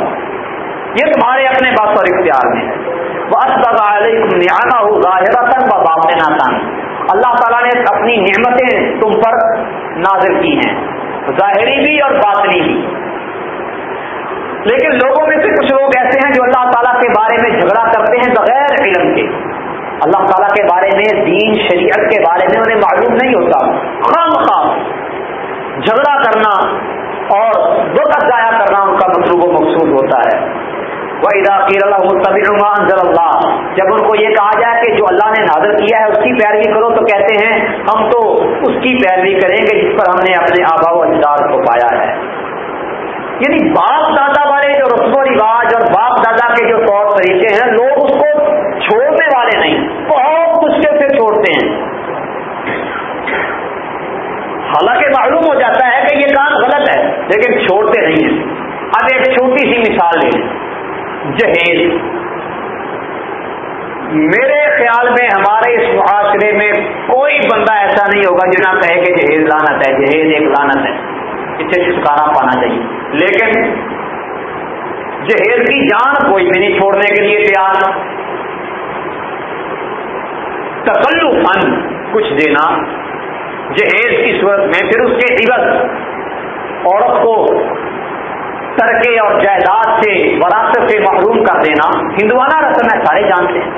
یہ تمہارے اپنے بات اور اختیار میں ہے۔ اللہ تعالیٰ نے اپنی نعمتیں تم پر نازل کی ہیں، ظاہری بھی اور باطنی بھی۔ لیکن لوگوں میں سے کچھ لوگ ایسے ہیں جو اللہ تعالیٰ کے بارے میں جھگڑا کرتے ہیں بغیر علم کے۔ اللہ تعالیٰ کے بارے میں، دین، شریعت کے بارے میں انہیں معلوم نہیں ہوتا۔ خام خام جھگڑا کرنا اور وقت ضائع کرنا ان کا مطلوب و مقصود ہوتا ہے۔ وہ اللہ جب ان کو یہ کہا جائے کہ جو اللہ نے نازر کیا ہے، اس کی پیروی کرو تو کہتے ہیں، ہم تو اس کی پیروی کریں گے جس پر ہم نے اپنے آبا و اجداد کو پایا ہے۔ یعنی باپ دادا والے جو رسم و رواج اور باپ دادا کے جو طور طریقے ہیں، لوگ اس کو چھوڑنے والے نہیں بہت مشکل سے چھوڑتے ہیں حالانکہ معلوم ہو جاتا ہے کہ یہ کام غلط ہے، لیکن چھوڑتے نہیں ہیں۔ اب ایک چھوٹی سی مثال لیں۔ جہیز۔ میرے خیال میں ہمارے اس معاشرے میں کوئی بندہ ایسا نہیں ہوگا جو نہ کہے کہ جہیز لانت ہے، جہیز ایک لانت ہے۔ اسے چھٹکارا پانا چاہیے۔ لیکن جہیز کی جان کوئی بھی نہیں چھوڑنے کے لیے تیار۔ تکلو فن کچھ دینا۔ جہیز کی صورت میں پھر اس کے عبد عورت کو ترکے اور جائیداد سے وراثت سے محروم کر دینا ہندوانہ رسم ہے، سارے جانتے ہیں۔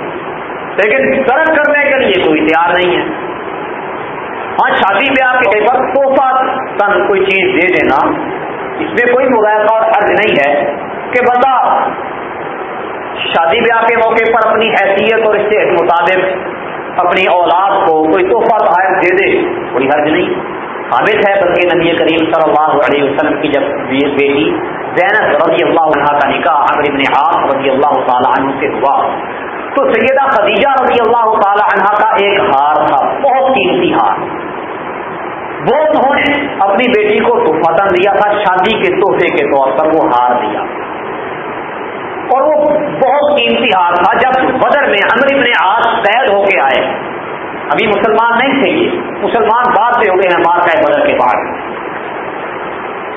لیکن ترک کرنے کے لیے کوئی تیار نہیں ہے۔ ہاں شادی بیاہ کے وقت توحفہ تن کوئی چیز دے دینا، اس میں کوئی مغیرہ اور حرج نہیں ہے کہ بندہ شادی بیاہ کے موقع پر اپنی حیثیت اور اس کے مطابق اپنی اولاد کو کوئی تحفہ تحائف دے دے، کوئی حرج نہیں۔ ثابت ہے بلکہ نبی کریم صلی اللہ علیہ وسلم کی جب بیٹی زینب رضی اللہ عنہ کا نکاح عمر بن عاص رضی اللہ تعالی عنہ سے ہوا، تو سیدہ خدیجہ رضی اللہ تعالی عنہ کا ایک ہار تھا، بہت قیمتی ہار۔ وہ انہوں نے اپنی بیٹی کو تحفہ دیا تھا، شادی کے تحفے کے طور پر وہ ہار دیا۔ اور وہ بہت قیمتی ہار تھا جب بدر میں امر ابن آس قید ہو کے آئے۔ ابھی مسلمان نہیں تھے یہ۔ مسلمان بعد سے ہو گئے ہیں مار کا بدر کے بعد۔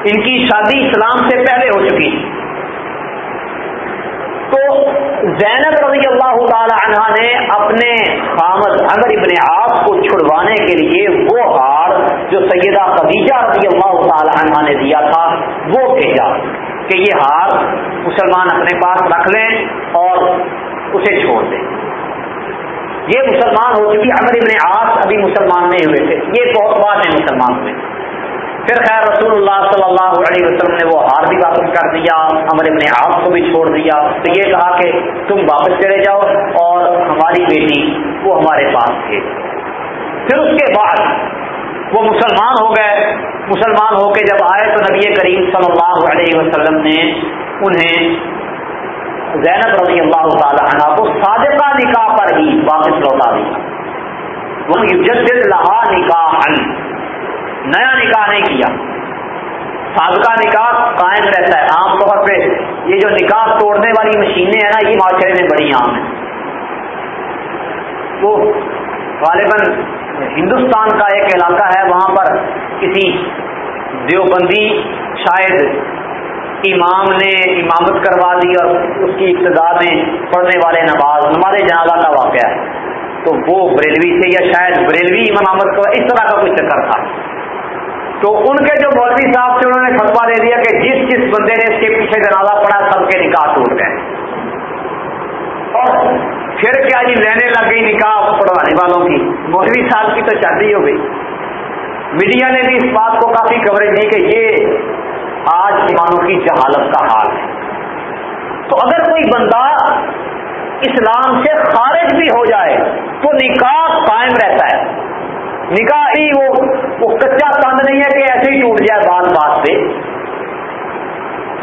ان کی شادی اسلام سے پہلے ہو چکی۔ تو زینب رضی اللہ تعالی عنہ نے اپنے خامد امر ابن آپ کو چھڑوانے کے لیے وہ ہار جو سیدہ خدیجہ رضی اللہ تعالی عنہ نے دیا تھا، وہ بھیجا۔ کہ یہ ہار مسلمان اپنے پاس رکھ لیں اور اسے چھوڑ دیں۔ یہ مسلمان ہو چکی امر ابن آس ابھی مسلمان نہیں ہوئے تھے۔ یہ بہت بات ہے مسلمان ہوئے۔ پھر خیر رسول اللہ صلی اللہ علیہ وسلم نے وہ ہار بھی واپس کر دیا امر ابن آپ کو بھی چھوڑ دیا۔ تو یہ کہا کہ تم واپس چلے جاؤ اور ہماری بیٹی وہ ہمارے پاس تھے پھر اس کے بعد وہ مسلمان ہو گئے۔ مسلمان ہو کے جب آئے تو نبی کریم صلی اللہ علیہ وسلم نے انہیں زینب رضی اللہ تعالی عنہ کو صادقہ نکاح پر ہی واپس لوٹا دیا۔ وہ لہا نکاح نیا نکاح نہیں کیا۔ سابقہ نکاح قائم رہتا ہے۔ عام طور پہ یہ جو نکاح توڑنے والی مشینیں ہیں نا، یہ معاشرے میں بڑی عام ہیں۔ وہ غالباً ہندوستان کا ایک علاقہ ہے، وہاں پر کسی دیوبندی شاید امام نے امامت کروا دی اور اس کی ابتدا میں پڑھنے والے نماز نماز جنازہ کا واقعہ ہے۔ تو وہ بریلوی سے یا شاید بریلوی امامت کروا اس طرح کا کوئی چکر تھا۔ تو ان کے جو مولوی صاحب تھے، انہوں نے فتوا دے دیا کہ جس جس بندے نے اس کے پیچھے جنازہ پڑا سب کے نکاح ٹوٹ گئے۔ اور پھر کیا جی لینے لگ گئی نکاح پڑھوانے والوں کی؟ مولوی صاحب کی تو شادی ہو گئی۔ میڈیا نے بھی اس بات کو کافی کوریج دی کہ یہ آج مسلمانوں کی جہالت کا حال ہے۔ تو اگر کوئی بندہ اسلام سے خارج بھی ہو جائے تو نکاح قائم رہتا ہے۔ نکاح ہی وہ وہ کچا تند نہیں ہے کہ ایسے ہی ٹوٹ جائے بات بات سے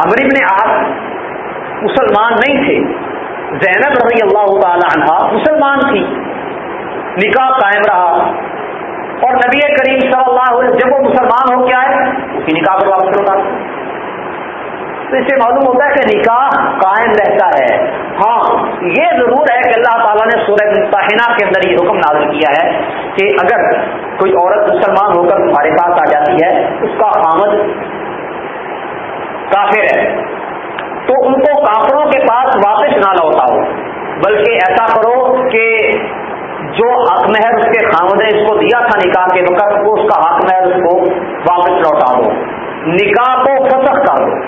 امریک نے آج مسلمان نہیں تھے۔ زینب رضی اللہ تعالی عنہ مسلمان تھی۔ نکاح قائم رہا۔ اور نبی کریم صلی اللہ علیہ جب وہ مسلمان ہو کے آئے اسی نکاح پر واپس ہوتا۔ تو اس سے معلوم ہوتا ہے کہ نکاح قائم رہتا ہے۔ ہاں یہ ضرور ہے کہ اللہ تعالیٰ نے سورہ ممتحنہ کے اندر یہ حکم نازل کیا ہے کہ اگر کوئی عورت مسلمان ہو کر تمہارے پاس آ جاتی ہے، اس کا آمد کافر ہے۔ تو ان کو کافروں کے پاس واپس نہ لوٹا ہو بلکہ ایسا کرو کہ جو حق مہر اس کے خامد نے اس کو دیا تھا نکاح کے وقت کو اس کا حق مہر اس کو واپس لوٹا دو نکاح کو فسخ کر دو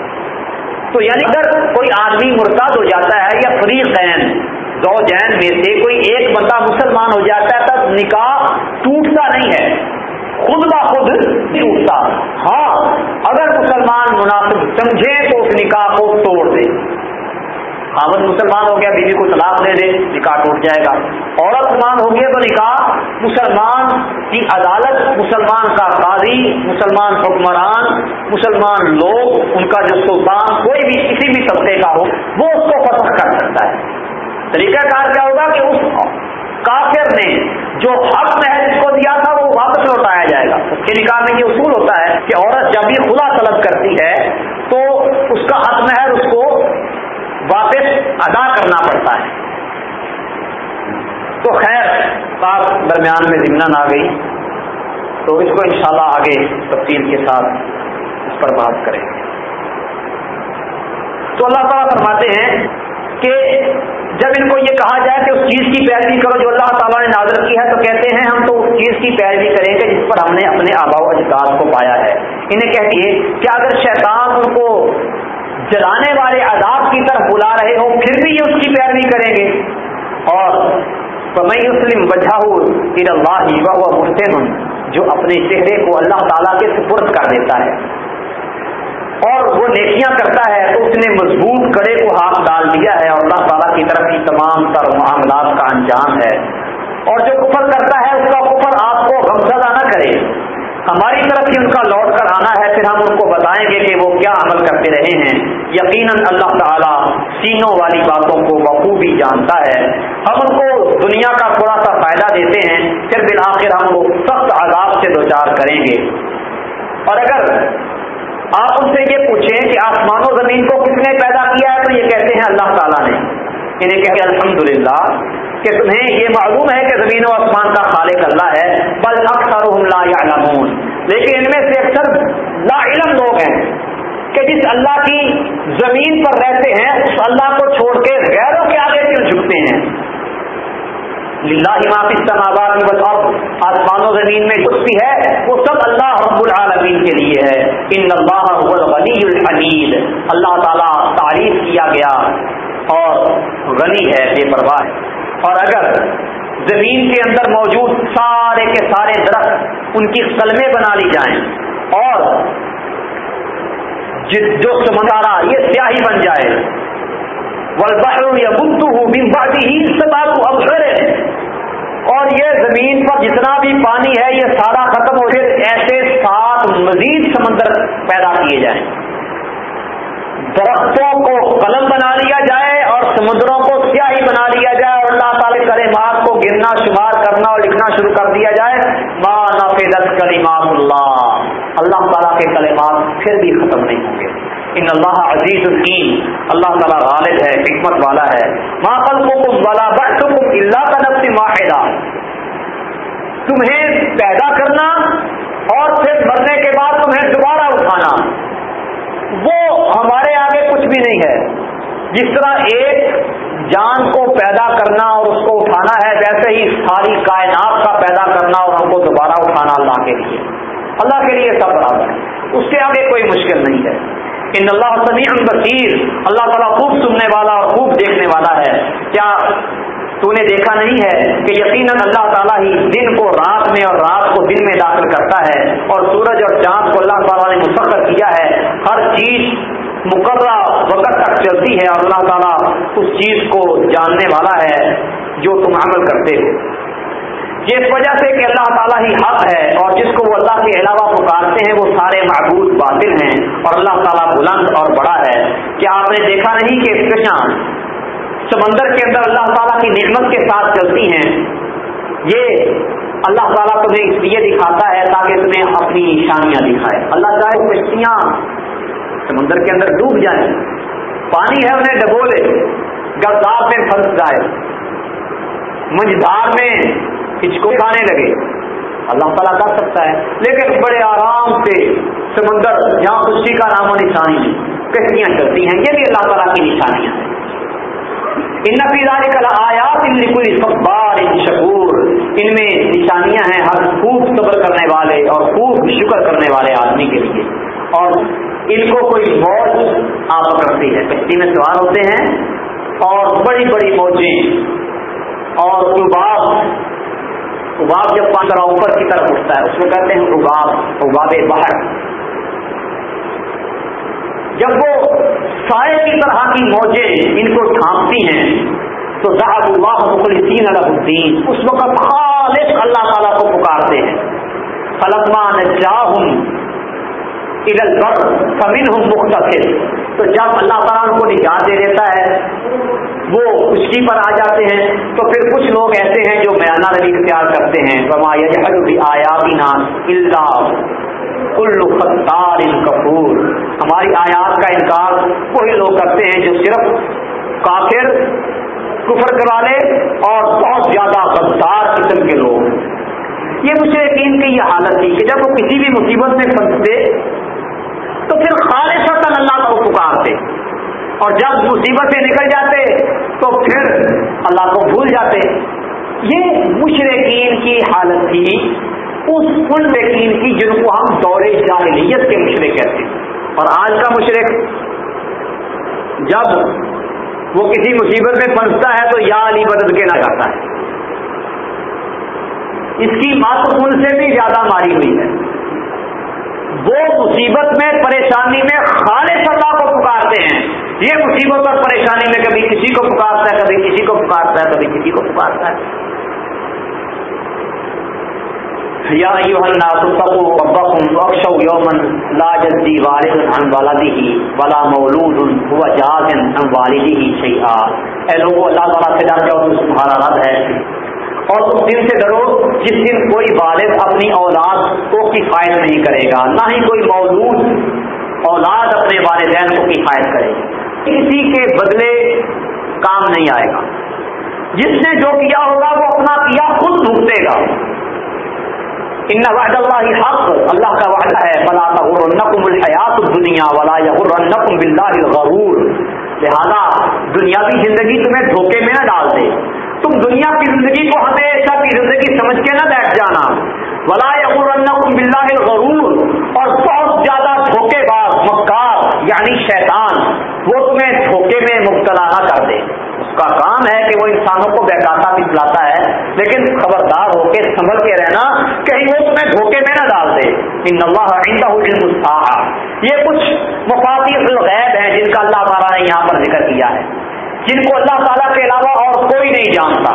تو یعنی اگر کوئی آدمی مرتاد ہو جاتا ہے یا فریق زین دو جین میں سے کوئی ایک بندہ مسلمان ہو جاتا ہے، تب نکاح ٹوٹتا نہیں ہے۔ خود بخود نہیں اٹھتا ہاں اگر مسلمان مناسب سمجھے تو اس نکاح کو توڑ خامد مسلمان ہو گیا، بیوی کو طلاق دے دے، نکاح ٹوٹ جائے گا۔ عورت مسلمان ہو گیا تو نکاح، مسلمان کی عدالت، مسلمان کا قاضی، مسلمان حکمران، مسلمان لوگ، ان کا جو سلطان، کوئی بھی کسی بھی طبقے کا ہو، وہ اس کو فسخ کر سکتا ہے۔ طریقہ کار کیا ہوگا کہ اس کافر نے جو حق محل اس کو دیا تھا، وہ واپس لوٹایا جائے گا۔ اس کے نکاح میں یہ اصول ہوتا ہے کہ عورت جب بھی خلا طلب کرتی ہے تو اس کا حق محل اس کو واپس ادا کرنا پڑتا ہے۔ تو خیر، بات درمیان میں ضمن آ گئی۔ تو اس کو انشاءاللہ آگے تفصیل کے ساتھ اس پر بات کریں۔ گے تو اللہ تعالیٰ فرماتے ہیں کہ جب ان کو یہ کہا جائے کہ اس چیز کی پیروی کرو جو اللہ تعالیٰ نے نازر کی ہے، تو کہتے ہیں ہم تو اس چیز کی پیروی کریں گے جس پر ہم نے اپنے آبا و اجداد کو پایا ہے۔ انہیں کہتے کہ اگر شیطان ان کو جلانے والے عذاب کی طرف بلا رہے ہو پھر بھی یہ اس کی پیروی کریں گے۔ اور میں مسلم وجہ اللہ محسن، جو اپنے چہرے کو اللہ تعالیٰ کے سپرد کر دیتا ہے۔ اور وہ نیکیاں کرتا ہے، تو اس نے مضبوط کڑے کو ہاتھ ڈال دیا ہے۔ اور اللہ تعالیٰ کی طرف کی تمام تر معاملات کا انجام ہے۔ اور جو کفر کرتا ہے، اس کا کفر آپ کو غمزدہ نہ کرے۔ ہماری طرف ہی ان کا لوٹ کر آنا ہے، پھر ہم ان کو بتائیں گے کہ وہ کیا عمل کرتے رہے ہیں۔ یقیناً اللہ تعالیٰ سینوں والی باتوں کو بخوبی جانتا ہے۔ ہم ان کو دنیا کا تھوڑا سا فائدہ دیتے ہیں، پھر بالآخر ہم وہ سخت عذاب سے دوچار کریں گے۔ اور اگر آپ ان سے یہ پوچھیں کہ آسمان و زمین کو کس نے پیدا کیا ہے، تو یہ کہتے ہیں اللہ تعالیٰ نے۔ انہیں کہتے ہیں الحمد للہ کہ تمہیں یہ معلوم ہے کہ زمین و آسمان کا خالق اللہ ہے، بل اکثر لا یعلمون۔ لیکن ان میں سے اکثر لا علم لوگ ہیں کہ جس اللہ کی زمین پر رہتے ہیں، اس اللہ کو چھوڑ کے غیروں کے آگے کیوں جھکتے ہیں؟ للہ سماوات کی بس آسمان و زمین میں بھی ہے، وہ سب اللہ رب العالمین کے لیے ہے۔ ان اللہ الغنی الحمید۔ اللہ تعالیٰ تعریف کیا گیا اور غنی ہے، بے پرواہ ہے۔ اور اگر زمین کے اندر موجود سارے کے سارے درخت ان کی قلمیں بنا لی جائیں اور جو سمندارا یہ سیاہی بن جائے، والبحر يمده من بعده سبعة ابحر اور یہ زمین پر جتنا بھی پانی ہے، یہ سارا ختم ہو، پھر ایسے سات مزید سمندر پیدا کیے جائیں۔ درختوں کو قلم بنا لیا جائے اور سمندروں کو سیاہی بنا لیا جائے اور اللہ تعالی کلمات کو گرنا شمار کرنا اور لکھنا شروع کر دیا جائے۔ ما نفذت کلمات اللہ اللہ تعالیٰ کے کلمات پھر بھی ختم نہیں ہوں گے۔ ان اللہ عزیز الدین اللہ تعالیٰ غالب ہے، حکمت والا ہے۔ ماں کو والا بٹ اللہ کا نفس معاہدہ تمہیں پیدا کرنا اور پھر مرنے کے بعد تمہیں دوبارہ اٹھانا۔ وہ کچھ بھی نہیں ہے۔ جس طرح ایک جان کو پیدا کرنا اور اس کو اٹھانا ہے، ویسے ہی ساری کائنات کا پیدا کرنا اور ہم کو دوبارہ اٹھانا اللہ کے لیے۔ اللہ کے لیے سب برابر ہے۔ اس سے آگے کوئی مشکل نہیں ہے۔ ان اللہ سمیع بصیر۔ اللہ تعالیٰ خوب سننے والا اور خوب دیکھنے والا ہے۔ کیا تو نے دیکھا نہیں ہے کہ یقیناً اللہ تعالیٰ ہی دن کو رات میں اور رات کو دن میں داخل کرتا ہے اور سورج اور چاند کو اللہ تعالیٰ نے مسفر کیا ہے۔ ہر چیز مقررہ وقت تک چلتی ہے اور اللہ تعالیٰ اس چیز کو جاننے والا ہے جو تم عمل کرتے ہو۔ یہ اس وجہ سے کہ اللہ تعالیٰ ہی حق ہے اور جس کو وہ اللہ کے علاوہ پکارتے ہیں وہ سارے معبود باطل ہیں اور اللہ تعالیٰ بلند اور بڑا ہے۔ کیا آپ نے دیکھا نہیں کہ کشاں سمندر کے اندر اللہ تعالیٰ کی نعمت کے ساتھ چلتی ہیں؟ یہ اللہ تعالیٰ تمہیں اس لیے دکھاتا ہے تاکہ تمہیں اپنی نشانیاں دکھائے۔ اللہ چاہے کشتیاں سمندر کے اندر ڈوب جائیں۔ پانی ہے انہیں ڈبولے۔ گرداب میں پھنس جائے مجھدار میں کو کھانے لگے۔ اللہ تعالیٰ کر سکتا ہے۔ لیکن بڑے آرام سے سمندر جہاں خوشی کا نام و نشانی ہے، کشتیاں چلتی ہیں، یہ بھی اللہ تعالیٰ کی نشانیاں ہیں۔ ان نفیزار کل آیات ان کوئی سبار ان شکور۔ ان میں نشانیاں ہیں ہر خوب صبر کرنے والے اور خوب شکر کرنے والے آدمی کے لیے۔ اور ان کو کوئی موج آپ کرتی ہے۔ کشتی میں سوار ہوتے ہیں اور بڑی بڑی موجیں اور اباب اباب جب پانچ طرح اوپر کی طرف اٹھتا ہے، اس میں کہتے ہیں اباب اباب باہر جب وہ سائے کی طرح کی موجیں ان کو ڈھانپتی ہیں، تو ذہب اللہ مخلصین علیہ الدین، اس وقت خالص اللہ تعالیٰ کو پکارتے ہیں۔ فلکمان جاہم ادھر بر سمین ہوں مختصر تو جب اللہ تعالیٰ ان کو نجات دے دیتا ہے، وہ خشکی پر آ جاتے ہیں۔ تو پھر کچھ لوگ ایسے ہیں جو میانہ روی اختیار کرتے ہیں۔ آیابینا خطار کپور ہماری آیات کا انکار وہی لوگ کرتے ہیں جو صرف کافر، کفر کرا لے اور بہت زیادہ غدار قسم کے لوگ یہ مجھے یقین کی یہ حالت تھی کہ جب وہ کسی بھی مصیبت میں پھنستے، تو پھر خالص اللہ کو پکارتے اور جب مصیبت سے نکل جاتے، تو پھر اللہ کو بھول جاتے۔ یہ مشرقین کی حالت تھی۔ اس ان یقین کی جن کو ہم دور جاہلیت کے مشرق کہتے ہیں۔ اور آج کا مشرق جب وہ کسی مصیبت میں پھنستا ہے، تو یا علی بدل کے نہ جاتا ہے۔ اس کی مات ان سے بھی زیادہ ماری ہوئی ہے۔ وہ مصیبت میں، پریشانی میں خالص اللہ کو پکارتے ہیں۔ یہ مصیبت اور پریشانی میں کبھی کسی کو پکارتا ہے، کبھی کسی کو پکارتا ہے، کبھی کسی کو پکارتا ہے۔ یا ایوہ لا جزی والد عن والده ولا مولود هو جاز عن والده شیئا۔ اے لوگو، اللہ تعالیٰ سے ڈر جاؤ، تو تمہارا رب ہے۔ اور اس دن سے ڈرو جس دن کوئی والد اپنی اولاد کو کفایت نہیں کرے گا، نہ ہی کوئی مولود اولاد اپنے والدین کو کفایت کرے گا کسی کے بدلے کام نہیں آئے گا۔ جس نے جو کیا ہوگا، وہ اپنا کیا خود بھگتے گا۔ ان وعد اللہ حق، اللہ کا وعدہ ہے بلا تغرنکم الحیات الدنیا ولا یغرنکم باللہ الغرور۔ لہذا دنیاوی زندگی تمہیں دھوکے میں نہ ڈال دے۔ تم دنیا کی زندگی کو ہمیشہ کی زندگی سمجھ کے نہ بیٹھ جانا۔ ولا یغرنکم باللہ الغرور۔ اور بہت زیادہ دھوکے باز مکار یعنی شیطان، وہ تمہیں دھوکے میں مبتلا نہ کر دے۔ اس کا کام ہے کہ وہ انسانوں کو بہتاتا بھی ہے، لیکن خبردار ہو کے سنبھل کے رہنا، کہیں وہ تمہیں دھوکے میں نہ ڈال دے۔ ان اللہ عندہ یہ کچھ مفادی الغیب ہیں جن کا اللہ تعالیٰ نے یہاں پر ذکر کیا ہے۔ جن کو اللہ تعالیٰ کے علاوہ اور کوئی نہیں جانتا۔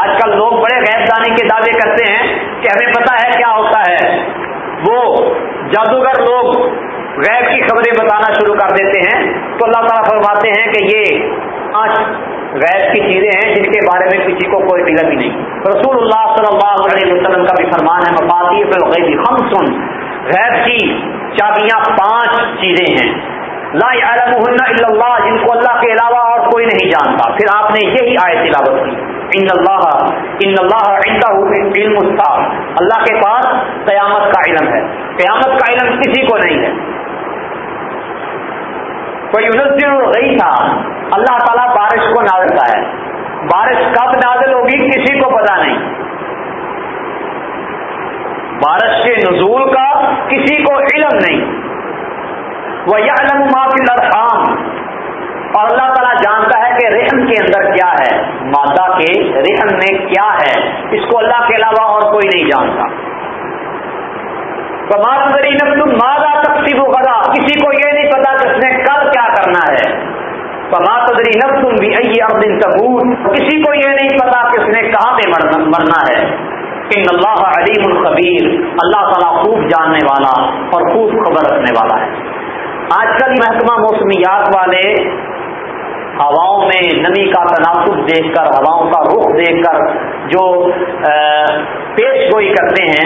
آج کل لوگ بڑے غیب دانی کے دعوے کرتے ہیں کہ ہمیں پتا ہے کیا ہوتا ہے۔ وہ جادوگر لوگ غیب کی خبریں بتانا شروع کر دیتے ہیں۔ تو اللہ تعالیٰ فرماتے ہیں کہ یہ آج غیر کی چیزیں ہیں جن کے بارے میں کسی کو کوئی علم ہی نہیں۔ رسول اللہ صلی اللہ علیہ وسلم کا بھی فرمان ہے مفادی ہم سن غیر کی چابیاں پانچ چیزیں ہیں۔ لا اللہ جن کو اللہ کے علاوہ اور کوئی نہیں جانتا۔ پھر آپ نے یہی آئے تلاوت کی۔ ان اللہ ان اللہ علم اللہ کے پاس قیامت کا علم ہے۔ قیامت کا علم کسی کو نہیں ہے۔ کوئی گئی تھا اللہ تعالیٰ بارش کو نازلتا ہے۔ بارش کب نازل ہوگی کسی کو پتا نہیں۔ بارش کے نزول کا کسی کو علم نہیں۔ وہ یہ علم معافی لرحام اور اللہ تعالیٰ جانتا ہے کہ رحم کے اندر کیا ہے، مادہ کے رحم میں کیا ہے، اس کو اللہ کے علاوہ اور کوئی نہیں جانتا۔ مادہ تقسیب غذا کسی کو یہ نہیں پتا کہ اس نے کل کیا کرنا ہے۔ تدری نب تم بھی کسی کو یہ نہیں پتا کہ اس نے کہاں پہ مرنا ہے۔ ان اللہ علیم الخبیر اللہ تعالیٰ خوب جاننے والا اور خوب خبر رکھنے والا ہے۔ آج کل محکمہ موسمیات والے ہواؤں میں نمی کا تناسب دیکھ کر، ہواؤں کا رخ دیکھ کر جو پیش گوئی کرتے ہیں،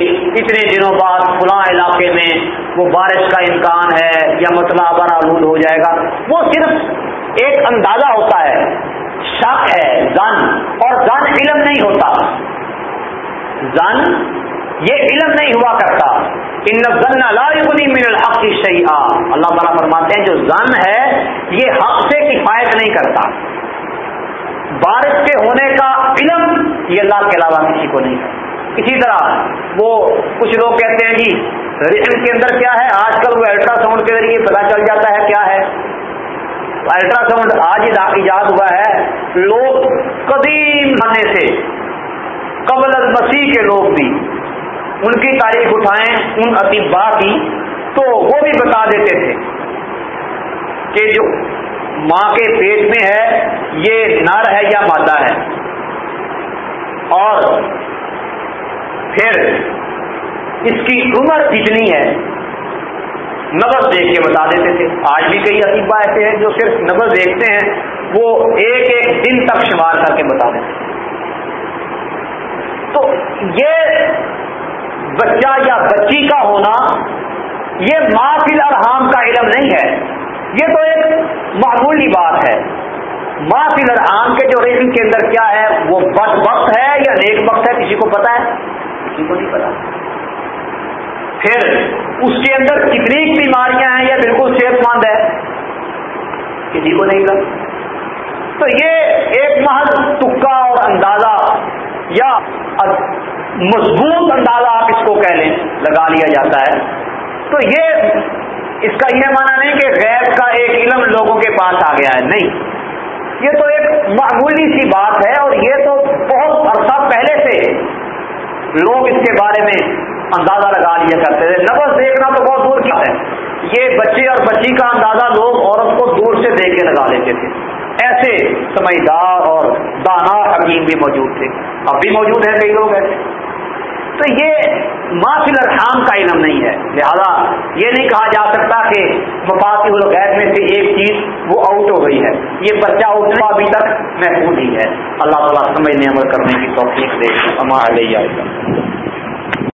اتنے دنوں بعد فلاں علاقے میں وہ بارش کا امکان ہے یا مسئلہ ابر آلود ہو جائے گا، وہ صرف ایک اندازہ ہوتا ہے، شک ہے زن اور زن علم نہیں ہوتا۔ زن یہ علم نہیں ہوا کرتا۔ ان زن من الحق کی اللہ تعالیٰ فرماتے ہیں، جو زن ہے، یہ حق سے کفایت نہیں کرتا۔ بارش کے ہونے کا علم یہ اللہ کے علاوہ کسی کو نہیں کرتا۔ اسی طرح وہ کچھ لوگ کہتے ہیں جی ریشن کے اندر کیا ہے؟ آج کل وہ الٹرا ساؤنڈ کے ذریعے پتا چل جاتا ہے کیا ہے۔ الٹرا ساؤنڈ آج ہی ایجاد ہوا ہے۔ لوگ قدیم آنے سے، قبل مسیح کے لوگ بھی ان کی تاریخ اٹھائیں، ان اطبا کی تو وہ بھی بتا دیتے تھے کہ جو ماں کے پیٹ میں ہے، یہ نر ہے یا مادہ ہے۔ اور پھر اس کی عمر کتنی ہے؟ نبز دیکھ کے بتا دیتے تھے۔ آج بھی کئی عطیبہ ایسے ہیں جو صرف نبز دیکھتے ہیں، وہ ایک ایک دن تک شمار کر کے بتا دیتے تو یہ بچہ یا بچی کا ہونا یہ ماں فی الرحام کا علم نہیں ہے۔ یہ تو ایک معمولی بات ہے۔ ماں فی الرحام کے جو ریزن کے اندر کیا ہے، وہ بد وقت ہے یا نیک وقت ہے، کسی کو پتا ہے؟ کسی کو نہیں پتا پھر اس کے اندر کتنی بیماریاں ہیں یا بالکل صحت مند ہے۔ کسی کو نہیں لگا تو یہ ایک محض تکا اور اندازہ یا مضبوط اندازہ آپ اس کو کہہ لیں، لگا لیا جاتا ہے۔ تو یہ اس کا یہ معنی نہیں کہ غیر کا ایک علم لوگوں کے پاس آ گیا ہے، نہیں۔ یہ تو ایک معمولی سی بات ہے اور یہ تو بہت عرصہ پہلے سے لوگ اس کے بارے میں اندازہ لگا لیا کرتے تھے۔ نفس دیکھنا تو بہت دور کی ہے۔ یہ بچے اور بچی کا اندازہ لوگ عورت کو دور سے دیکھ کے لگا لیتے تھے۔ ایسے سمجھدار اور دانا حکیم بھی موجود تھے۔ اب بھی موجود ہیں کئی لوگ ایسے۔ تو یہ معافل الرحام کا علم نہیں ہے۔ لہذا یہ نہیں کہا جا سکتا کہ مفاطی الغیر میں سے ایک چیز وہ آؤٹ ہو گئی ہے۔ یہ بچہ اٹھنا ابھی تک محفوظ ہی ہے۔ اللہ تعالیٰ سمجھنے عمل کرنے کی توفیق دے۔ علیہ